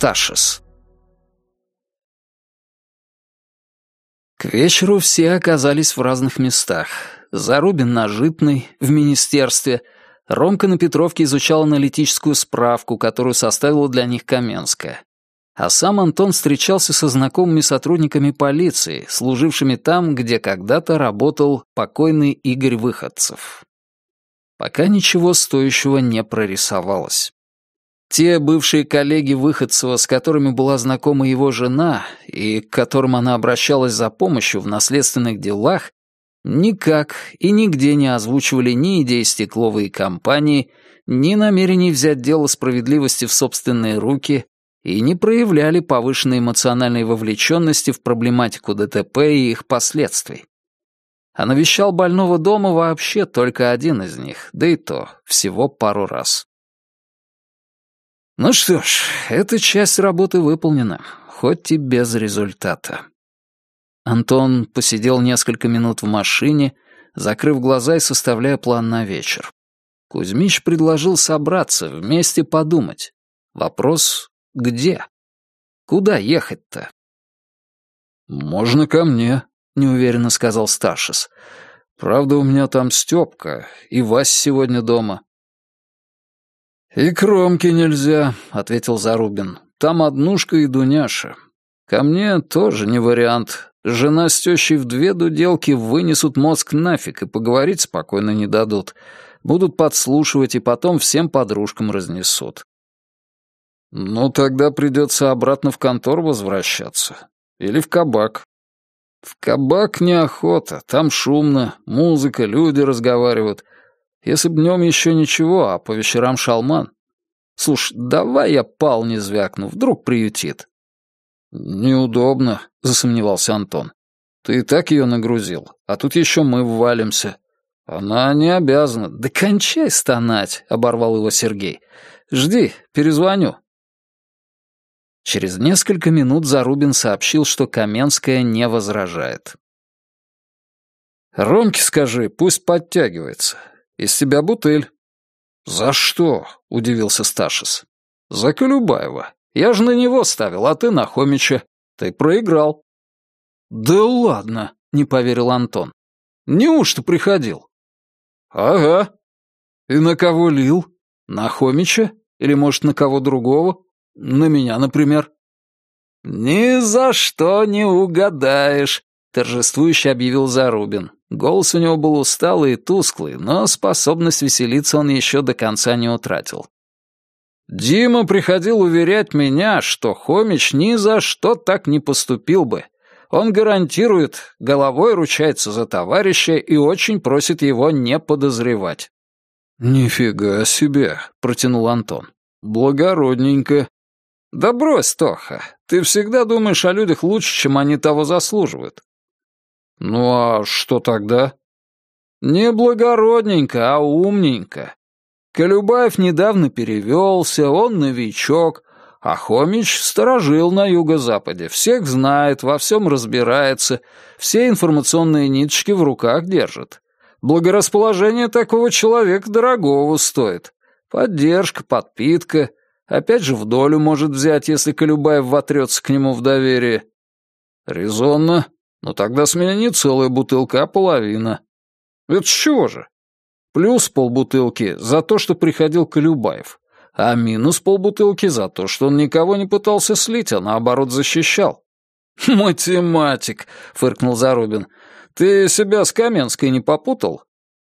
Сташис. К вечеру все оказались в разных местах. Зарубин на Житной, в министерстве. Ромка на Петровке изучал аналитическую справку, которую составила для них Каменская. А сам Антон встречался со знакомыми сотрудниками полиции, служившими там, где когда-то работал покойный Игорь Выходцев. Пока ничего стоящего не прорисовалось. Те бывшие коллеги Выходцева, с которыми была знакома его жена и к которым она обращалась за помощью в наследственных делах, никак и нигде не озвучивали ни идей стекловой компании, ни намерений взять дело справедливости в собственные руки и не проявляли повышенной эмоциональной вовлеченности в проблематику ДТП и их последствий. А навещал больного дома вообще только один из них, да и то всего пару раз. Ну что ж, эта часть работы выполнена, хоть и без результата. Антон посидел несколько минут в машине, закрыв глаза и составляя план на вечер. Кузьмич предложил собраться, вместе подумать. Вопрос — где? Куда ехать-то? «Можно ко мне», — неуверенно сказал Сташис. «Правда, у меня там Стёпка, и Вась сегодня дома. «И кромки нельзя», — ответил Зарубин. «Там однушка и Дуняша. Ко мне тоже не вариант. Жена с тещей в две дуделки вынесут мозг нафиг и поговорить спокойно не дадут. Будут подслушивать и потом всем подружкам разнесут». «Ну, тогда придется обратно в контору возвращаться. Или в кабак». «В кабак неохота, там шумно, музыка, люди разговаривают». Если б днем еще ничего, а по вечерам шалман. Слушай, давай я пал не звякну, вдруг приютит. Неудобно, засомневался Антон. Ты и так ее нагрузил, а тут еще мы ввалимся. Она не обязана. Да кончай стонать, оборвал его Сергей. Жди, перезвоню. Через несколько минут Зарубин сообщил, что Каменская не возражает. «Ромке скажи, пусть подтягивается. Из тебя бутыль». «За что?» — удивился Сташис. «За Колюбаева. Я же на него ставил, а ты на Хомича. Ты проиграл». «Да ладно», — не поверил Антон. «Неужто приходил?» «Ага». «И на кого лил? На Хомича? Или, может, на кого другого? На меня, например?» «Ни за что не угадаешь», — торжествующе объявил Зарубин. Голос у него был усталый и тусклый, но способность веселиться он еще до конца не утратил. Дима приходил уверять меня, что Хомич ни за что так не поступил бы. Он гарантирует, головой ручается за товарища и очень просит его не подозревать. «Нифига себе», — протянул Антон. «Благородненько». «Да брось, Тоха, ты всегда думаешь о людях лучше, чем они того заслуживают. «Ну а что тогда?» «Не благородненько, а умненько. Колюбаев недавно перевелся, он новичок, а Хомич сторожил на юго-западе, всех знает, во всем разбирается, все информационные ниточки в руках держит. Благорасположение такого человека дорогого стоит. Поддержка, подпитка, опять же в долю может взять, если Колюбаев вотрется к нему в доверие. Резонно, ну тогда с меня не целая бутылка, а половина. Это чего же? Плюс полбутылки за то, что приходил Колюбаев, а минус полбутылки за то, что он никого не пытался слить, а наоборот защищал. «Математик», — фыркнул Зарубин. «Ты себя с Каменской не попутал?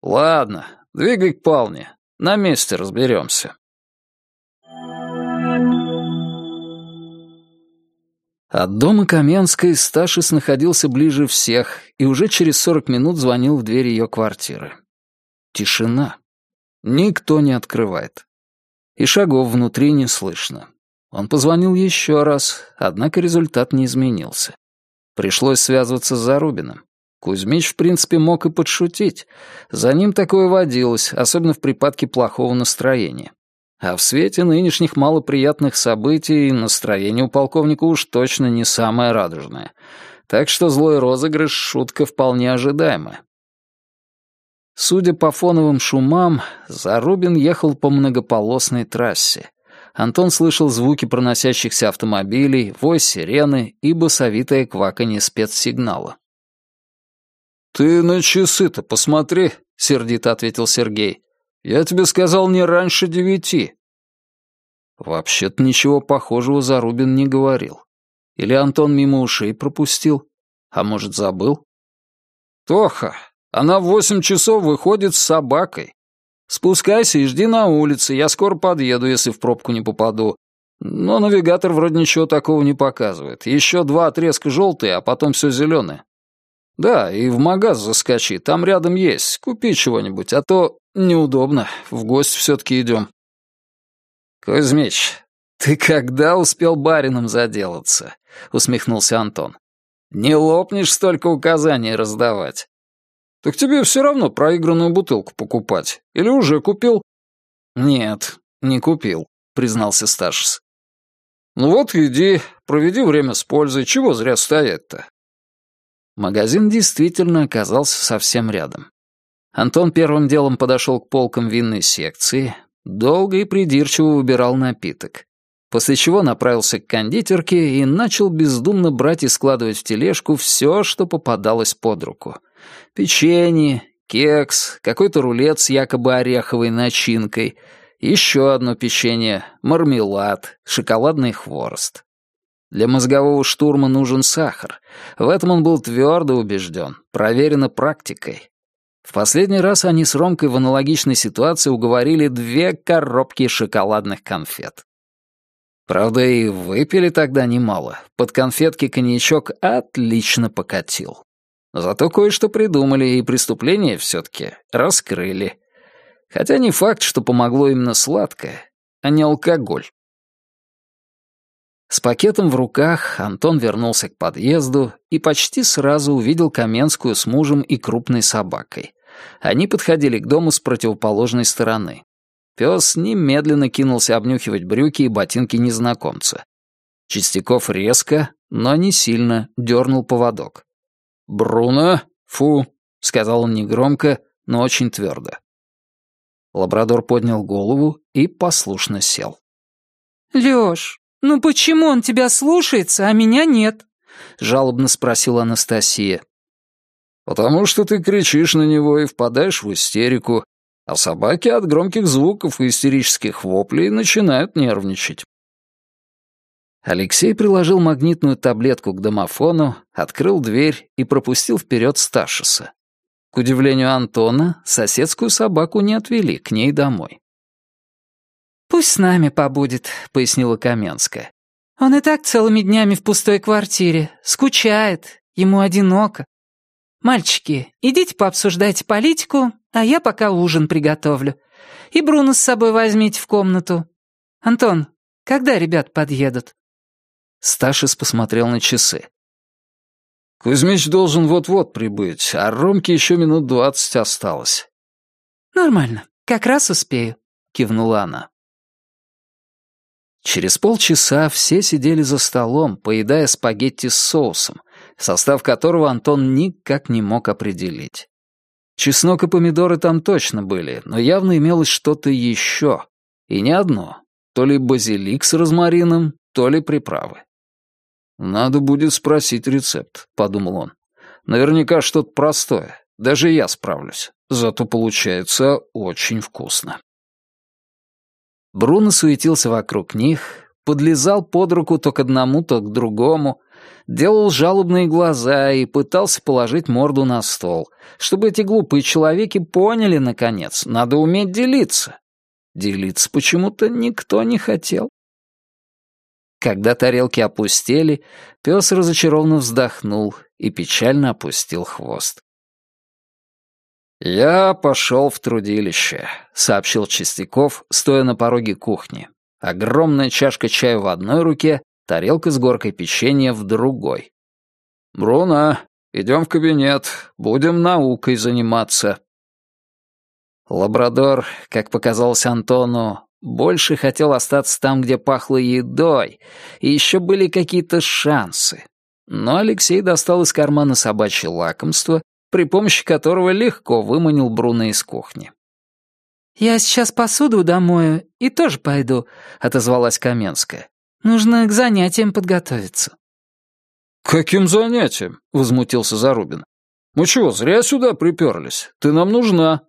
Ладно, двигай к Палне, на месте разберемся». От дома Каменской Сташис находился ближе всех и уже через сорок минут звонил в дверь ее квартиры. Тишина. Никто не открывает. И шагов внутри не слышно. Он позвонил еще раз, однако результат не изменился. Пришлось связываться с Зарубиным. Кузьмич, в принципе, мог и подшутить. За ним такое водилось, особенно в припадке плохого настроения. А в свете нынешних малоприятных событий настроение у полковника уж точно не самое радужное. Так что злой розыгрыш — шутка вполне ожидаемая. Судя по фоновым шумам, Зарубин ехал по многополосной трассе. Антон слышал звуки проносящихся автомобилей, вой сирены и басовитое кваканье спецсигнала. «Ты на часы-то посмотри», — сердито ответил Сергей. «Я тебе сказал не раньше девяти». Вообще-то ничего похожего Зарубин не говорил. Или Антон мимо ушей пропустил, а может, забыл? «Тоха, она в восемь часов выходит с собакой. Спускайся и жди на улице, я скоро подъеду, если в пробку не попаду. Но навигатор вроде ничего такого не показывает. Еще два отрезка желтые, а потом все зеленое. Да, и в магаз заскочи, там рядом есть. Купи чего-нибудь, а то неудобно, в гости все-таки идем. Кузьмич, ты когда успел барином заделаться? Усмехнулся Антон. Не лопнешь столько указаний раздавать. Так тебе все равно проигранную бутылку покупать. Или уже купил? Нет, не купил, признался Сташис. Ну вот иди, проведи время с пользой, чего зря стоять-то? Магазин действительно оказался совсем рядом. Антон первым делом подошел к полкам винной секции, долго и придирчиво выбирал напиток, после чего направился к кондитерке и начал бездумно брать и складывать в тележку все, что попадалось под руку — Печенье, кекс, какой-то рулет с якобы ореховой начинкой, еще одно печенье, мармелад, шоколадный хворост. Для мозгового штурма нужен сахар. В этом он был твердо убежден, проверено практикой. В последний раз они с Ромкой в аналогичной ситуации уговорили две коробки шоколадных конфет. Правда, и выпили тогда немало. Под конфетки коньячок отлично покатил. Зато кое-что придумали, и преступление все-таки раскрыли. Хотя не факт, что помогло именно сладкое, а не алкоголь. С пакетом в руках Антон вернулся к подъезду и почти сразу увидел Каменскую с мужем и крупной собакой. Они подходили к дому с противоположной стороны. Пес немедленно кинулся обнюхивать брюки и ботинки незнакомца. Чистяков резко, но не сильно дернул поводок. «Бруно? Фу!» — сказал он негромко, но очень твердо. Лабрадор поднял голову и послушно сел. «Лёш, ну почему он тебя слушается, а меня нет?» — жалобно спросила Анастасия. «Потому что ты кричишь на него и впадаешь в истерику, а собаки от громких звуков и истерических воплей начинают нервничать. Алексей приложил магнитную таблетку к домофону, открыл дверь и пропустил вперед Сташиса. К удивлению Антона, соседскую собаку не отвели к ней домой. «Пусть с нами побудет», — пояснила Каменская. «Он и так целыми днями в пустой квартире. Скучает, ему одиноко. Мальчики, идите пообсуждайте политику, а я пока ужин приготовлю. И Бруно с собой возьмите в комнату. Антон, когда ребят подъедут?» Сташис посмотрел на часы. «Кузьмич должен вот-вот прибыть, а Ромке еще минут двадцать осталось». «Нормально, как раз успею», — кивнула она. Через полчаса все сидели за столом, поедая спагетти с соусом, состав которого Антон никак не мог определить. Чеснок и помидоры там точно были, но явно имелось что-то еще. И не одно. То ли базилик с розмарином, то ли приправы. «Надо будет спросить рецепт», — подумал он. «Наверняка что-то простое. Даже я справлюсь. Зато получается очень вкусно». Бруно суетился вокруг них, подлезал под руку то к одному, то к другому, делал жалобные глаза и пытался положить морду на стол, чтобы эти глупые человеки поняли, наконец, надо уметь делиться. Делиться почему-то никто не хотел. Когда тарелки опустели, пес разочарованно вздохнул и печально опустил хвост. «Я пошел в трудилище», — сообщил Чистяков, стоя на пороге кухни. Огромная чашка чая в одной руке, тарелка с горкой печенья в другой. «Бруно, идем в кабинет, будем наукой заниматься». Лабрадор, как показалось Антону, больше хотел остаться там, где пахло едой, и еще были какие-то шансы. Но Алексей достал из кармана собачье лакомство, при помощи которого легко выманил Бруно из кухни. «Я сейчас посуду домою и тоже пойду», — отозвалась Каменская. «Нужно к занятиям подготовиться». «Каким занятием?» — возмутился Зарубин. «Мы чего, зря сюда приперлись? Ты нам нужна».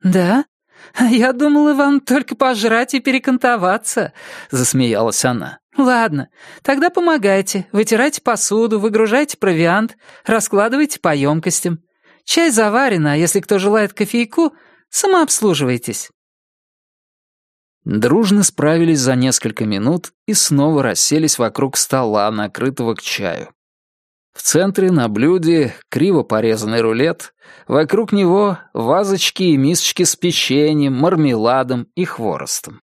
«Да? Я думала, вам только пожрать и перекантоваться», — засмеялась она. «Ладно, тогда помогайте, вытирайте посуду, выгружайте провиант, раскладывайте по емкостям. Чай заварен, а если кто желает кофейку, самообслуживайтесь». Дружно справились за несколько минут и снова расселись вокруг стола, накрытого к чаю. В центре на блюде криво порезанный рулет, вокруг него вазочки и мисочки с печеньем, мармеладом и хворостом.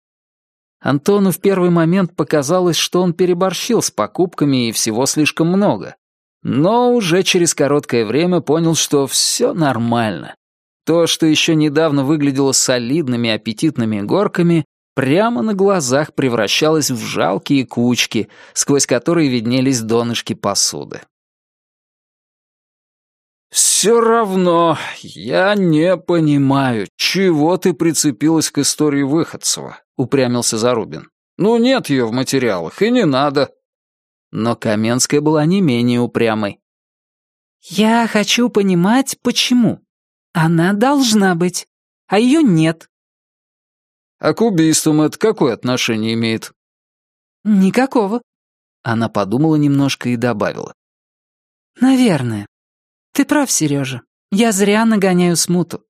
Антону в первый момент показалось, что он переборщил с покупками и всего слишком много. Но уже через короткое время понял, что все нормально. То, что еще недавно выглядело солидными аппетитными горками, прямо на глазах превращалось в жалкие кучки, сквозь которые виднелись донышки посуды. «Все равно я не понимаю, чего ты прицепилась к истории Выходцева», — упрямился Зарубин. «Ну, нет ее в материалах, и не надо». Но Каменская была не менее упрямой. «Я хочу понимать, почему. Она должна быть, а ее нет». «А к убийствам это какое отношение имеет?» «Никакого». Она подумала немножко и добавила. «Наверное. Ты прав, Сережа. Я зря нагоняю смуту.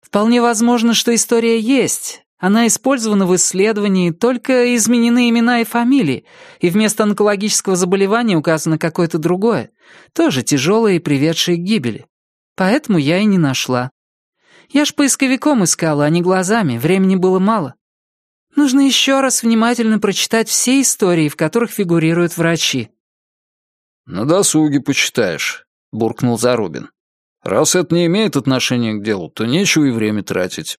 Вполне возможно, что история есть. Она использована в исследовании, только изменены имена и фамилии, и вместо онкологического заболевания указано какое-то другое, тоже тяжелое и приведшее к гибели. Поэтому я и не нашла. Я ж поисковиком искала, а не глазами, времени было мало. Нужно еще раз внимательно прочитать все истории, в которых фигурируют врачи. «На досуге почитаешь», — буркнул Зарубин. «Раз это не имеет отношения к делу, то нечего и время тратить».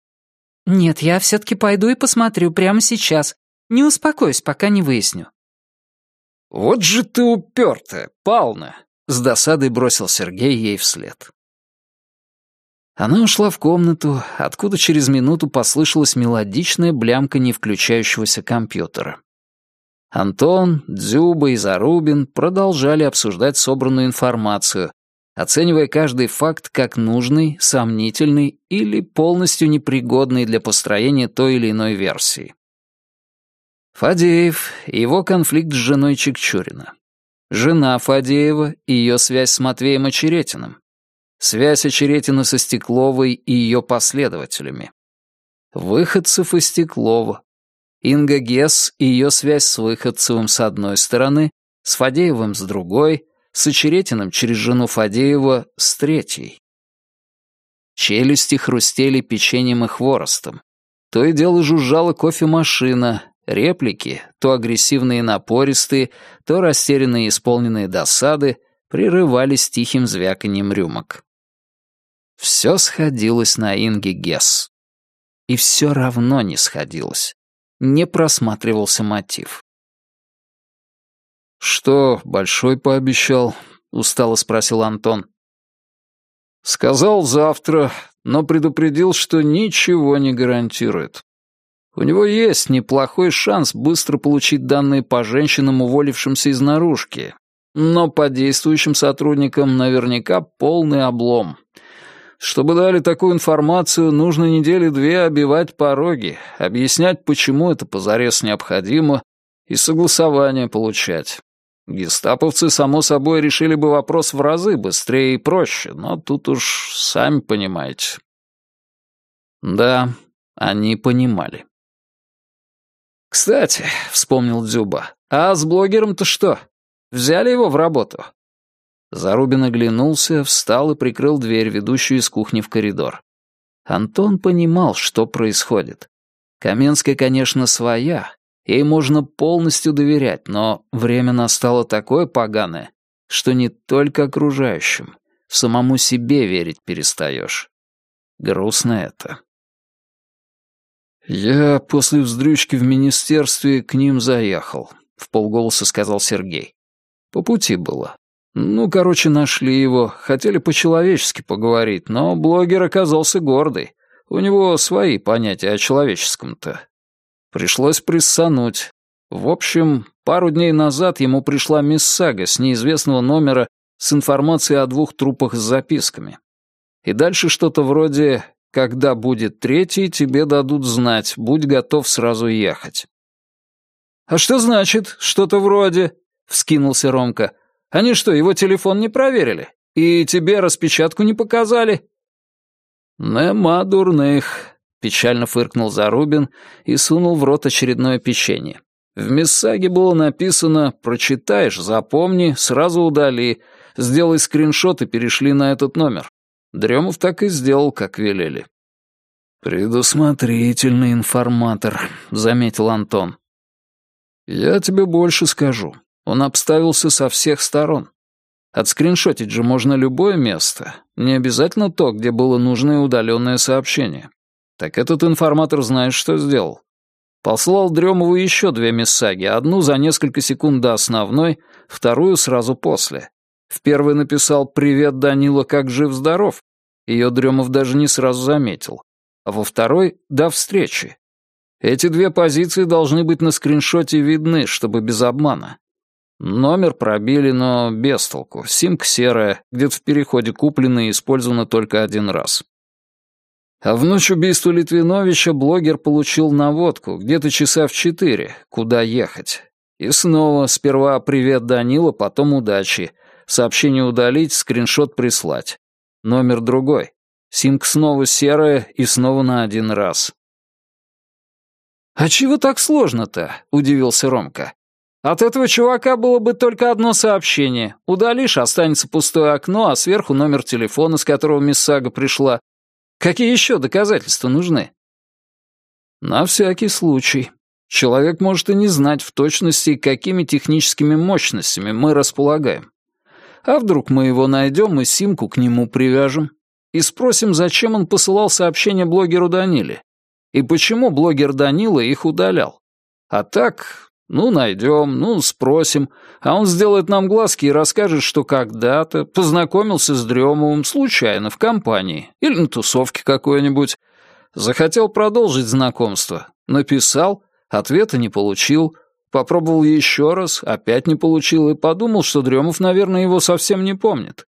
«Нет, я все-таки пойду и посмотрю прямо сейчас. Не успокоюсь, пока не выясню». «Вот же ты упертая, Пална!» — с досадой бросил Сергей ей вслед. Она ушла в комнату, откуда через минуту послышалась мелодичная блямка не включающегося компьютера. Антон, Дзюба и Зарубин продолжали обсуждать собранную информацию, оценивая каждый факт как нужный, сомнительный или полностью непригодный для построения той или иной версии. Фадеев и его конфликт с женой Чекчурина. Жена Фадеева и ее связь с Матвеем Очеретиным. Связь Очеретина со Стекловой и ее последователями. Выходцев из Стеклова. Инга Гесс и ее связь с Выходцевым с одной стороны, с Фадеевым с другой, с Очеретиным через жену Фадеева с третьей. Челюсти хрустели печеньем и хворостом. То и дело жужжала кофемашина, реплики, то агрессивные и напористые, то растерянные и исполненные досады, прерывались тихим звяканьем рюмок. Все сходилось на Инге Гесс. И все равно не сходилось. Не просматривался мотив. «Что, Большой пообещал?» — устало спросил Антон. «Сказал завтра, но предупредил, что ничего не гарантирует. У него есть неплохой шанс быстро получить данные по женщинам, уволившимся из наружки, но по действующим сотрудникам наверняка полный облом. Чтобы дали такую информацию, нужно недели две обивать пороги, объяснять, почему это позарез необходимо, и согласование получать. Гестаповцы, само собой, решили бы вопрос в разы быстрее и проще, но тут уж сами понимаете. Да, они понимали. «Кстати», — вспомнил Дзюба, — «а с блогером-то что? Взяли его в работу?» Зарубин оглянулся, встал и прикрыл дверь, ведущую из кухни в коридор. Антон понимал, что происходит. Каменская, конечно, своя, Ей можно полностью доверять, но время настало такое поганое, что не только окружающим, самому себе верить перестаешь. Грустно это. «Я после вздрючки в министерстве к ним заехал», — в полголоса сказал Сергей. «По пути было. Ну, короче, нашли его, хотели по-человечески поговорить, но блогер оказался гордый. У него свои понятия о человеческом-то. Пришлось приссануть. В общем, пару дней назад ему пришла мисс Сага с неизвестного номера с информацией о двух трупах с записками. И дальше что-то вроде «Когда будет третий, тебе дадут знать, будь готов сразу ехать». «А что значит «что-то вроде»?» — вскинулся Ромка. «Они что, его телефон не проверили? И тебе распечатку не показали?» «Нема дурных», — печально фыркнул Зарубин и сунул в рот очередное печенье. В мессаге было написано «Прочитаешь, запомни, сразу удали, сделай скриншот и перешли на этот номер». Дремов так и сделал, как велели. «Предусмотрительный информатор», — заметил Антон. «Я тебе больше скажу. Он обставился со всех сторон. Отскриншотить же можно любое место, не обязательно то, где было нужное удаленное сообщение. Так этот информатор знает, что сделал. Послал Дремову еще две мессаги, одну за несколько секунд до основной, вторую сразу после. В первой написал «Привет, Данила, как жив-здоров?» Ее Дремов даже не сразу заметил. А во второй «До встречи». Эти две позиции должны быть на скриншоте видны, чтобы без обмана. Номер пробили, но без толку. Симка серая, где-то в переходе куплена и использована только один раз. А в ночь убийства Литвиновича блогер получил наводку, где-то часа в четыре, куда ехать. И снова, сперва «Привет, Данила», потом «Удачи». Сообщение удалить, скриншот прислать. Номер другой. Симка снова серая и снова на один раз. «А чего так сложно-то?» — удивился Ромка. От этого чувака было бы только одно сообщение. Удалишь, останется пустое окно, а сверху номер телефона, с которого мисс пришла. Какие еще доказательства нужны? На всякий случай. Человек может и не знать в точности, какими техническими мощностями мы располагаем. А вдруг мы его найдем и симку к нему привяжем? И спросим, зачем он посылал сообщение блогеру Даниле? И почему блогер Данила их удалял? А так, ну, найдем, ну, спросим, а он сделает нам глазки и расскажет, что когда-то познакомился с Дремовым случайно в компании или на тусовке какой-нибудь. Захотел продолжить знакомство. Написал, ответа не получил, попробовал еще раз, опять не получил и подумал, что Дремов, наверное, его совсем не помнит.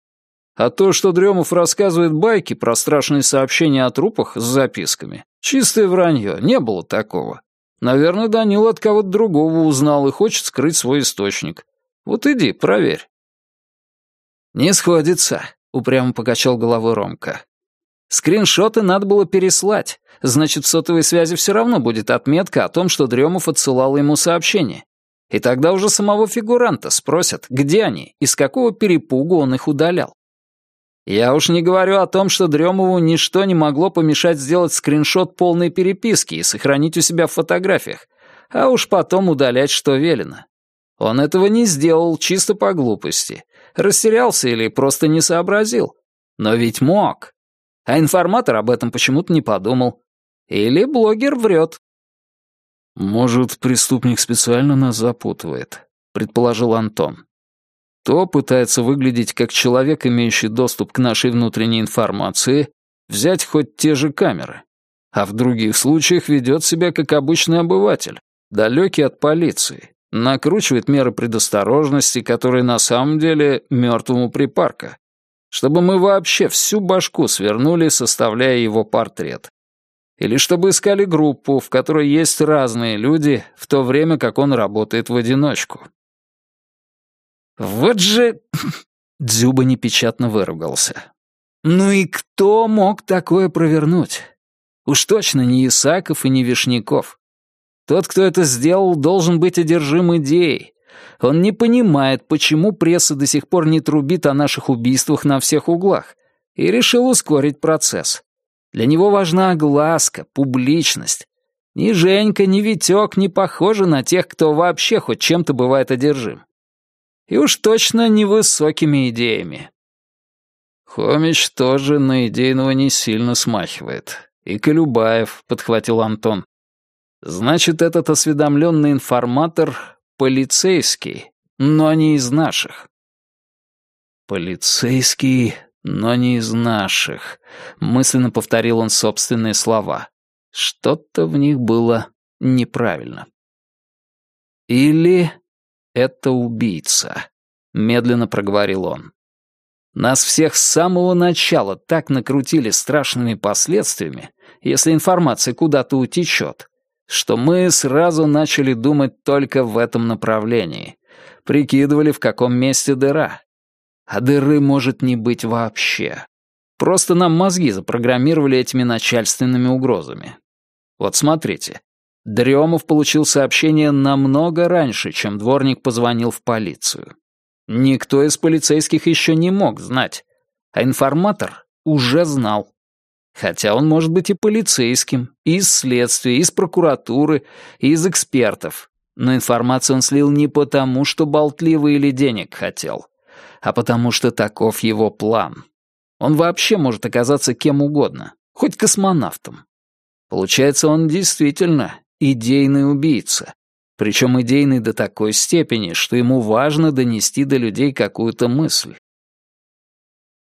А то, что Дремов рассказывает байки про страшные сообщения о трупах с записками, чистое вранье, не было такого. Наверное, Данил от кого-то другого узнал и хочет скрыть свой источник. Вот иди, проверь». «Не сходится», — упрямо покачал головой Ромка. «Скриншоты надо было переслать. Значит, в сотовой связи все равно будет отметка о том, что Дремов отсылал ему сообщение. И тогда уже самого фигуранта спросят, где они и с какого перепугу он их удалял. Я уж не говорю о том, что Дремову ничто не могло помешать сделать скриншот полной переписки и сохранить у себя в фотографиях, а уж потом удалять, что велено. Он этого не сделал чисто по глупости. Растерялся или просто не сообразил. Но ведь мог. А информатор об этом почему-то не подумал. Или блогер врет. «Может, преступник специально нас запутывает», — предположил Антон. То пытается выглядеть как человек, имеющий доступ к нашей внутренней информации, взять хоть те же камеры. А в других случаях ведет себя как обычный обыватель, далекий от полиции, накручивает меры предосторожности, которые на самом деле мертвому припарка, чтобы мы вообще всю башку свернули, составляя его портрет. Или чтобы искали группу, в которой есть разные люди, в то время как он работает в одиночку. «Вот же...» Дзюба непечатно выругался. «Ну и кто мог такое провернуть? Уж точно не Исаков и не Вишняков. Тот, кто это сделал, должен быть одержим идеей. Он не понимает, почему пресса до сих пор не трубит о наших убийствах на всех углах, и решил ускорить процесс. Для него важна огласка, публичность. Ни Женька, ни Витек не похожи на тех, кто вообще хоть чем-то бывает одержим. И уж точно невысокими идеями. Хомич тоже на идейного не сильно смахивает. И Колюбаев, — подхватил Антон. Значит, этот осведомленный информатор — полицейский, но не из наших. Полицейский, но не из наших», — мысленно повторил он собственные слова. Что-то в них было неправильно. «Или это убийца», — медленно проговорил он. «Нас всех с самого начала так накрутили страшными последствиями, если информация куда-то утечет, что мы сразу начали думать только в этом направлении, прикидывали, в каком месте дыра. А дыры может не быть вообще. Просто нам мозги запрограммировали этими начальственными угрозами. Вот смотрите, Дремов получил сообщение намного раньше, чем дворник позвонил в полицию. Никто из полицейских еще не мог знать, а информатор уже знал. Хотя он может быть и полицейским, и из следствия, и из прокуратуры, и из экспертов. Но информацию он слил не потому, что болтливый или денег хотел, а потому что таков его план. Он вообще может оказаться кем угодно, хоть космонавтом. Получается, он действительно идейный убийца. Причем идейный до такой степени, что ему важно донести до людей какую-то мысль.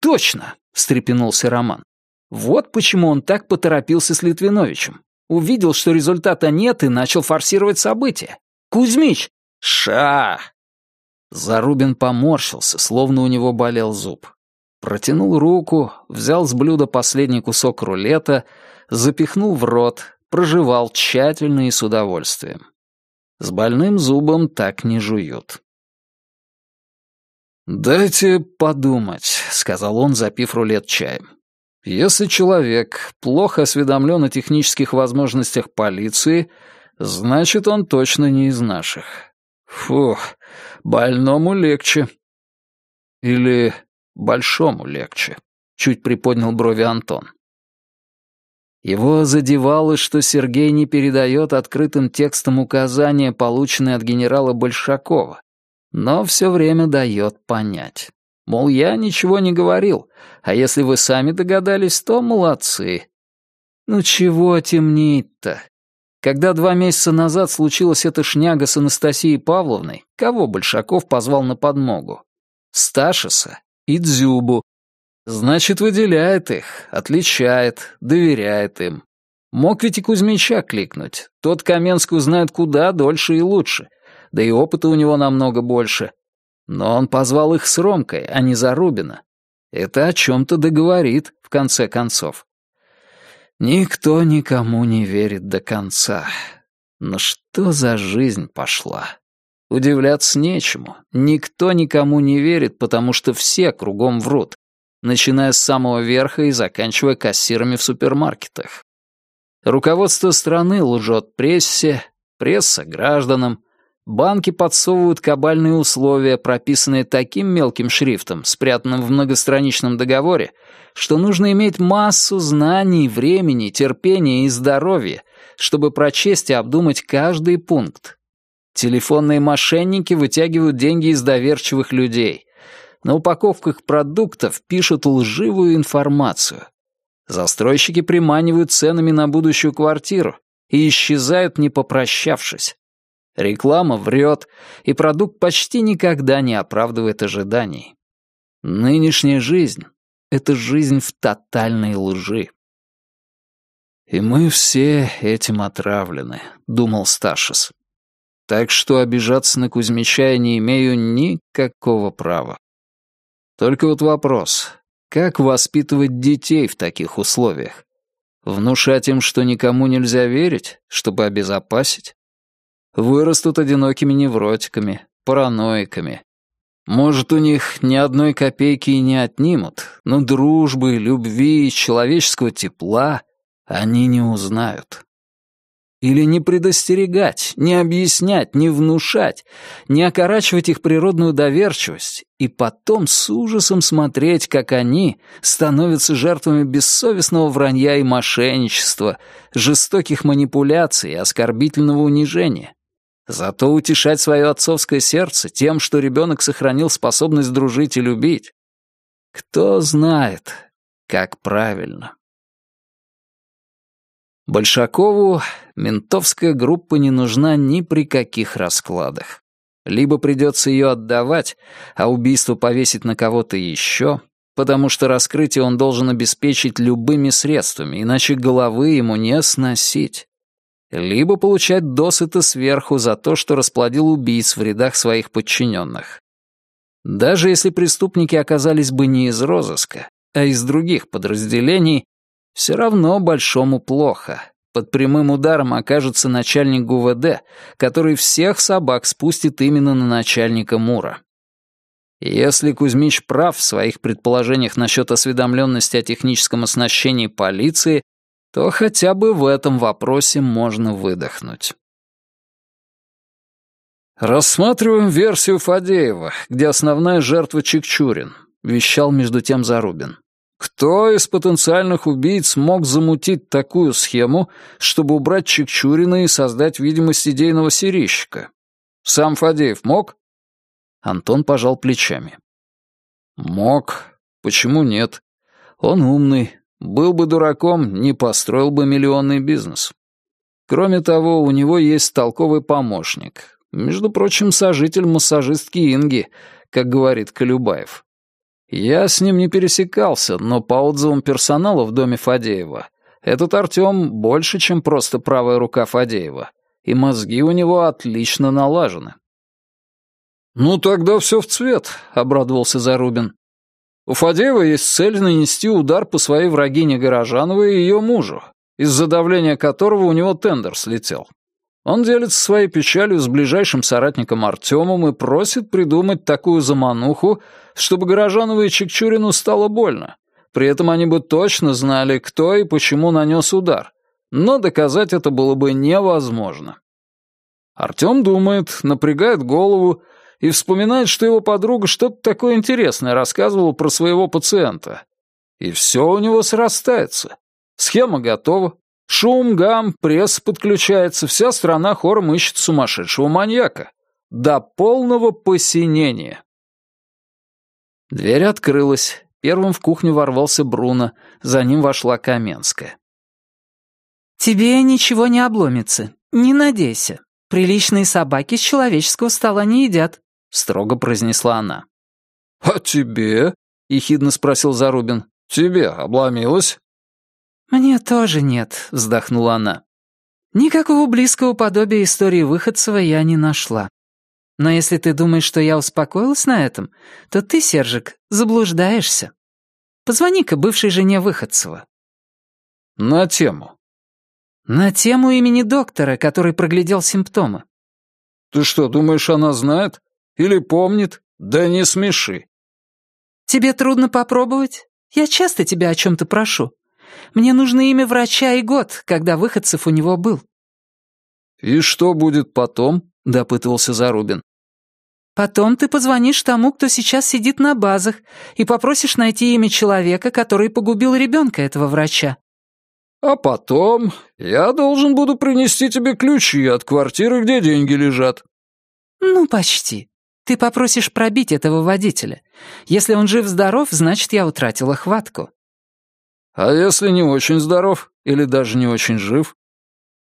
«Точно!» — встрепенулся Роман. «Вот почему он так поторопился с Литвиновичем. Увидел, что результата нет, и начал форсировать события. Кузьмич!» «Ша!» Зарубин поморщился, словно у него болел зуб. Протянул руку, взял с блюда последний кусок рулета, запихнул в рот, прожевал тщательно и с удовольствием. С больным зубом так не жуют. «Дайте подумать», — сказал он, запив рулет чаем. «Если человек плохо осведомлен о технических возможностях полиции, значит, он точно не из наших. Фух, больному легче». «Или большому легче», — чуть приподнял брови Антон. Его задевало, что Сергей не передает открытым текстом указания, полученные от генерала Большакова, но все время дает понять. Мол, я ничего не говорил, а если вы сами догадались, то молодцы. Ну чего темнить-то? Когда два месяца назад случилась эта шняга с Анастасией Павловной, кого Большаков позвал на подмогу? Сташиса и Дзюбу, Значит, выделяет их, отличает, доверяет им. Мог ведь и Кузьмича кликнуть. Тот Каменскую знает куда дольше и лучше. Да и опыта у него намного больше. Но он позвал их с Ромкой, а не Зарубина. Это о чем-то договорит, в конце концов. Никто никому не верит до конца. Но что за жизнь пошла? Удивляться нечему. Никто никому не верит, потому что все кругом врут начиная с самого верха и заканчивая кассирами в супермаркетах. Руководство страны лжет прессе, пресса — гражданам, банки подсовывают кабальные условия, прописанные таким мелким шрифтом, спрятанным в многостраничном договоре, что нужно иметь массу знаний, времени, терпения и здоровья, чтобы прочесть и обдумать каждый пункт. Телефонные мошенники вытягивают деньги из доверчивых людей — на упаковках продуктов пишут лживую информацию. Застройщики приманивают ценами на будущую квартиру и исчезают, не попрощавшись. Реклама врет, и продукт почти никогда не оправдывает ожиданий. Нынешняя жизнь — это жизнь в тотальной лжи. «И мы все этим отравлены», — думал Сташис. «Так что обижаться на Кузьмича я не имею никакого права. Только вот вопрос, как воспитывать детей в таких условиях? Внушать им, что никому нельзя верить, чтобы обезопасить? Вырастут одинокими невротиками, параноиками. Может, у них ни одной копейки и не отнимут, но дружбы, любви, человеческого тепла они не узнают. Или не предостерегать, не объяснять, не внушать, не окорачивать их природную доверчивость, и потом с ужасом смотреть, как они становятся жертвами бессовестного вранья и мошенничества, жестоких манипуляций и оскорбительного унижения. Зато утешать свое отцовское сердце тем, что ребенок сохранил способность дружить и любить. Кто знает, как правильно. Большакову ментовская группа не нужна ни при каких раскладах. Либо придется ее отдавать, а убийство повесить на кого-то еще, потому что раскрытие он должен обеспечить любыми средствами, иначе головы ему не сносить. Либо получать досыта сверху за то, что расплодил убийц в рядах своих подчиненных. Даже если преступники оказались бы не из розыска, а из других подразделений, все равно большому плохо. Под прямым ударом окажется начальник ГУВД, который всех собак спустит именно на начальника Мура. Если Кузьмич прав в своих предположениях насчет осведомленности о техническом оснащении полиции, то хотя бы в этом вопросе можно выдохнуть. «Рассматриваем версию Фадеева, где основная жертва Чикчурин», — вещал между тем Зарубин. «Кто из потенциальных убийц мог замутить такую схему, чтобы убрать Чикчурина и создать видимость идейного серийщика? Сам Фадеев мог?» Антон пожал плечами. «Мог. Почему нет? Он умный. Был бы дураком, не построил бы миллионный бизнес. Кроме того, у него есть толковый помощник. Между прочим, сожитель массажистки Инги, как говорит Колюбаев. Я с ним не пересекался, но по отзывам персонала в доме Фадеева, этот Артем больше, чем просто правая рука Фадеева, и мозги у него отлично налажены. «Ну, тогда все в цвет», — обрадовался Зарубин. «У Фадеева есть цель нанести удар по своей врагине Горожановой и ее мужу, из-за давления которого у него тендер слетел. Он делится своей печалью с ближайшим соратником Артемом и просит придумать такую замануху, чтобы Горожановой и Чекчурину стало больно. При этом они бы точно знали, кто и почему нанес удар, но доказать это было бы невозможно. Артем думает, напрягает голову, и вспоминает, что его подруга что-то такое интересное рассказывала про своего пациента. И все у него срастается. Схема готова. Шум, гам, пресса подключается, вся страна хором ищет сумасшедшего маньяка. До полного посинения. Дверь открылась. Первым в кухню ворвался Бруно, за ним вошла Каменская. «Тебе ничего не обломится, не надейся. Приличные собаки с человеческого стола не едят строго произнесла она. «А тебе?» — ехидно спросил Зарубин. «Тебе обломилось?» «Мне тоже нет», — вздохнула она. «Никакого близкого подобия истории Выходцева я не нашла. Но если ты думаешь, что я успокоилась на этом, то ты, Сержик, заблуждаешься. Позвони-ка бывшей жене Выходцева». «На тему?» «На тему имени доктора, который проглядел симптомы». «Ты что, думаешь, она знает? Или помнит? Да не смеши. Тебе трудно попробовать? Я часто тебя о чем-то прошу. Мне нужно имя врача и год, когда выходцев у него был. И что будет потом? Допытывался Зарубин. Потом ты позвонишь тому, кто сейчас сидит на базах, и попросишь найти имя человека, который погубил ребенка этого врача. А потом я должен буду принести тебе ключи от квартиры, где деньги лежат. Ну, почти. Ты попросишь пробить этого водителя. Если он жив-здоров, значит, я утратила хватку». «А если не очень здоров или даже не очень жив?»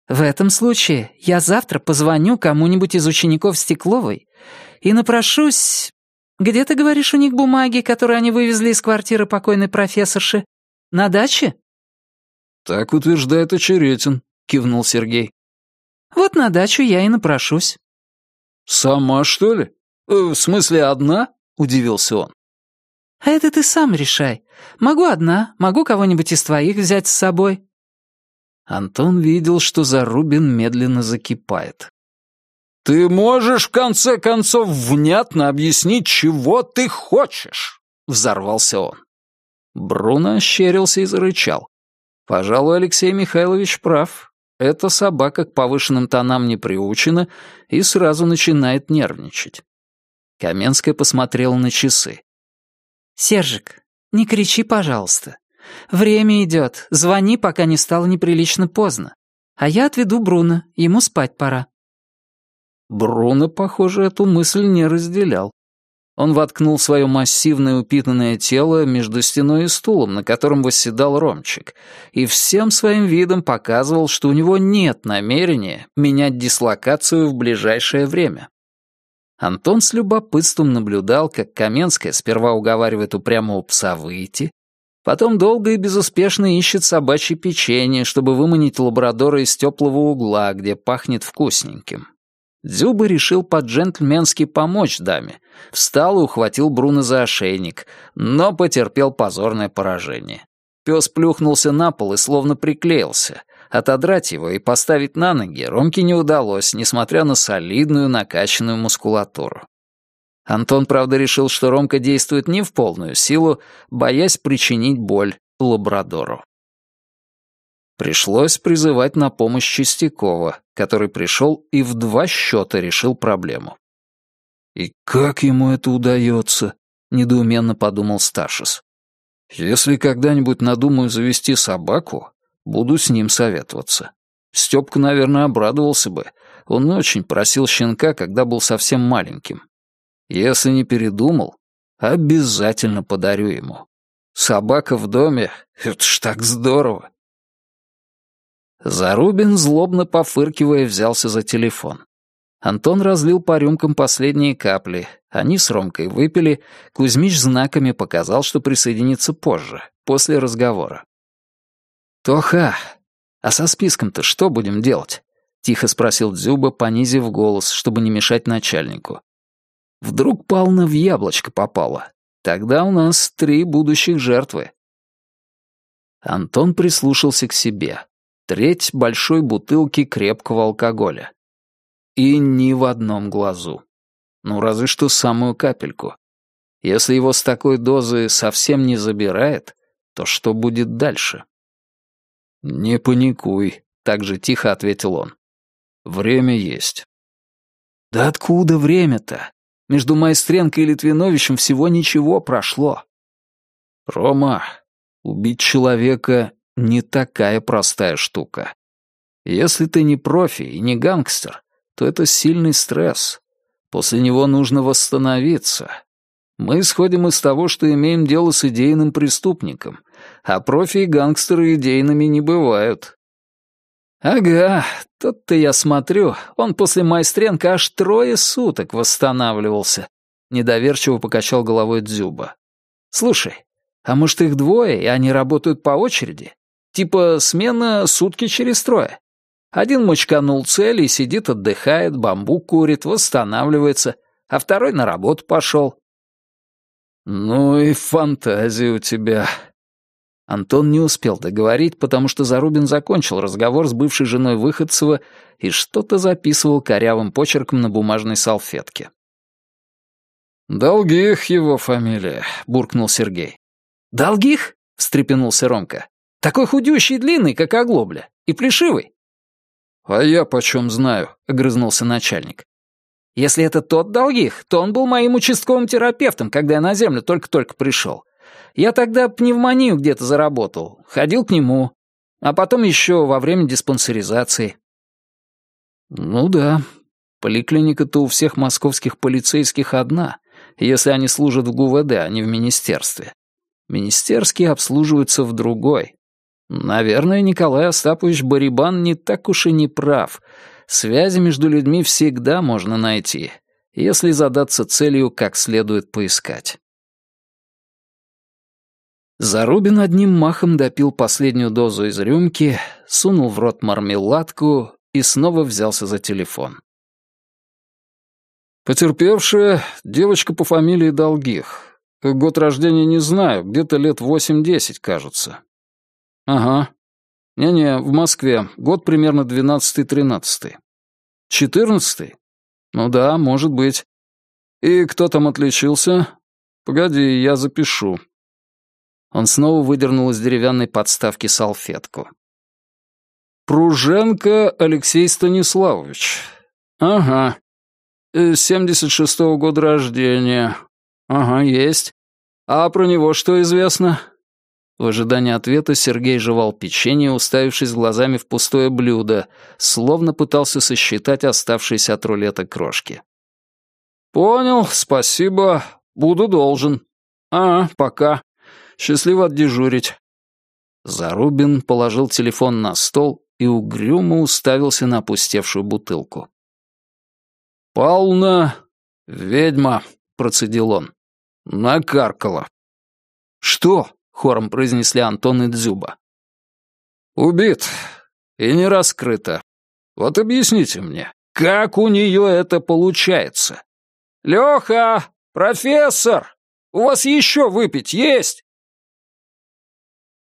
«В этом случае я завтра позвоню кому-нибудь из учеников Стекловой и напрошусь... Где, ты говоришь, у них бумаги, которые они вывезли из квартиры покойной профессорши? На даче?» «Так утверждает Очеретин», — кивнул Сергей. «Вот на дачу я и напрошусь». «Сама, что ли?» Э, «В смысле, одна?» — удивился он. «А это ты сам решай. Могу одна, могу кого-нибудь из твоих взять с собой». Антон видел, что Зарубин медленно закипает. «Ты можешь, в конце концов, внятно объяснить, чего ты хочешь?» — взорвался он. Бруно ощерился и зарычал. Пожалуй, Алексей Михайлович прав. Эта собака к повышенным тонам не приучена и сразу начинает нервничать. Каменская посмотрела на часы. «Сержик, не кричи, пожалуйста. Время идет. Звони, пока не стало неприлично поздно. А я отведу Бруно, ему спать пора». Бруно, похоже, эту мысль не разделял. Он воткнул свое массивное упитанное тело между стеной и стулом, на котором восседал Ромчик, и всем своим видом показывал, что у него нет намерения менять дислокацию в ближайшее время. Антон с любопытством наблюдал, как Каменская сперва уговаривает упрямого пса выйти, потом долго и безуспешно ищет собачье печенье, чтобы выманить лабрадора из теплого угла, где пахнет вкусненьким. Дзюба решил по-джентльменски помочь даме. Встал и ухватил Бруно за ошейник, но потерпел позорное поражение. Пес плюхнулся на пол и словно приклеился. Отодрать его и поставить на ноги Ромке не удалось, несмотря на солидную накачанную мускулатуру. Антон, правда, решил, что Ромка действует не в полную силу, боясь причинить боль лабрадору. Пришлось призывать на помощь Чистякова, который пришел и в два счета решил проблему. «И как ему это удается?» — недоуменно подумал Сташис. «Если когда-нибудь надумаю завести собаку, буду с ним советоваться. Степка, наверное, обрадовался бы. Он очень просил щенка, когда был совсем маленьким. Если не передумал, обязательно подарю ему. Собака в доме — это ж так здорово!» Зарубин, злобно пофыркивая, взялся за телефон. Антон разлил по рюмкам последние капли. Они с Ромкой выпили. Кузьмич знаками показал, что присоединится позже, после разговора. «Тоха, а со списком-то что будем делать?» — тихо спросил Дзюба, понизив голос, чтобы не мешать начальнику. «Вдруг Пална в яблочко попала. Тогда у нас три будущих жертвы». Антон прислушался к себе треть большой бутылки крепкого алкоголя. И ни в одном глазу. Ну, разве что самую капельку. Если его с такой дозы совсем не забирает, то что будет дальше? «Не паникуй», — так же тихо ответил он. «Время есть». «Да откуда время-то? Между Майстренко и Литвиновичем всего ничего прошло». «Рома, убить человека не такая простая штука. Если ты не профи и не гангстер, то это сильный стресс. После него нужно восстановиться. Мы исходим из того, что имеем дело с идейным преступником, а профи и гангстеры идейными не бывают. Ага, тот-то я смотрю, он после Майстренко аж трое суток восстанавливался. Недоверчиво покачал головой Дзюба. Слушай, а может их двое, и они работают по очереди? Типа смена сутки через трое. Один мочканул цель и сидит, отдыхает, бамбук курит, восстанавливается, а второй на работу пошел. «Ну и фантазия у тебя». Антон не успел договорить, потому что Зарубин закончил разговор с бывшей женой Выходцева и что-то записывал корявым почерком на бумажной салфетке. «Долгих его фамилия», — буркнул Сергей. «Долгих?» — встрепенулся Ромка. Такой худющий и длинный, как оглобля, и плешивый». «А я почем знаю?» — огрызнулся начальник. «Если это тот Долгих, то он был моим участковым терапевтом, когда я на землю только-только пришел. Я тогда пневмонию где-то заработал, ходил к нему, а потом еще во время диспансеризации». «Ну да, поликлиника-то у всех московских полицейских одна, если они служат в ГУВД, а не в министерстве. Министерские обслуживаются в другой. Наверное, Николай Остапович Барибан не так уж и не прав. Связи между людьми всегда можно найти, если задаться целью как следует поискать. Зарубин одним махом допил последнюю дозу из рюмки, сунул в рот мармеладку и снова взялся за телефон. Потерпевшая — девочка по фамилии Долгих. Год рождения не знаю, где-то лет восемь-десять, кажется. «Ага. Не-не, в Москве. Год примерно двенадцатый-тринадцатый. Четырнадцатый? Ну да, может быть. И кто там отличился? Погоди, я запишу». Он снова выдернул из деревянной подставки салфетку. «Пруженко Алексей Станиславович. Ага. Э, семьдесят шестого года рождения. Ага, есть. А про него что известно?» В ожидании ответа Сергей жевал печенье, уставившись глазами в пустое блюдо, словно пытался сосчитать оставшиеся от рулета крошки. «Понял, спасибо. Буду должен. А, пока. Счастливо отдежурить». Зарубин положил телефон на стол и угрюмо уставился на опустевшую бутылку. «Павловна, «Ведьма», — процедил он. «Накаркала». «Что?» — хором произнесли Антон и Дзюба. «Убит. И не раскрыто. Вот объясните мне, как у нее это получается?» «Леха! Профессор! У вас еще выпить есть?»